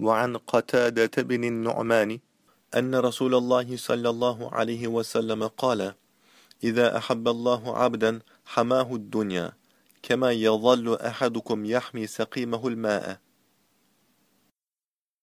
وعن قتادة بن النعمان أن رسول الله صلى الله عليه وسلم قال إذا أحب الله عبدا حماه الدنيا كما يظل أحدكم يحمي سقيمه الماء.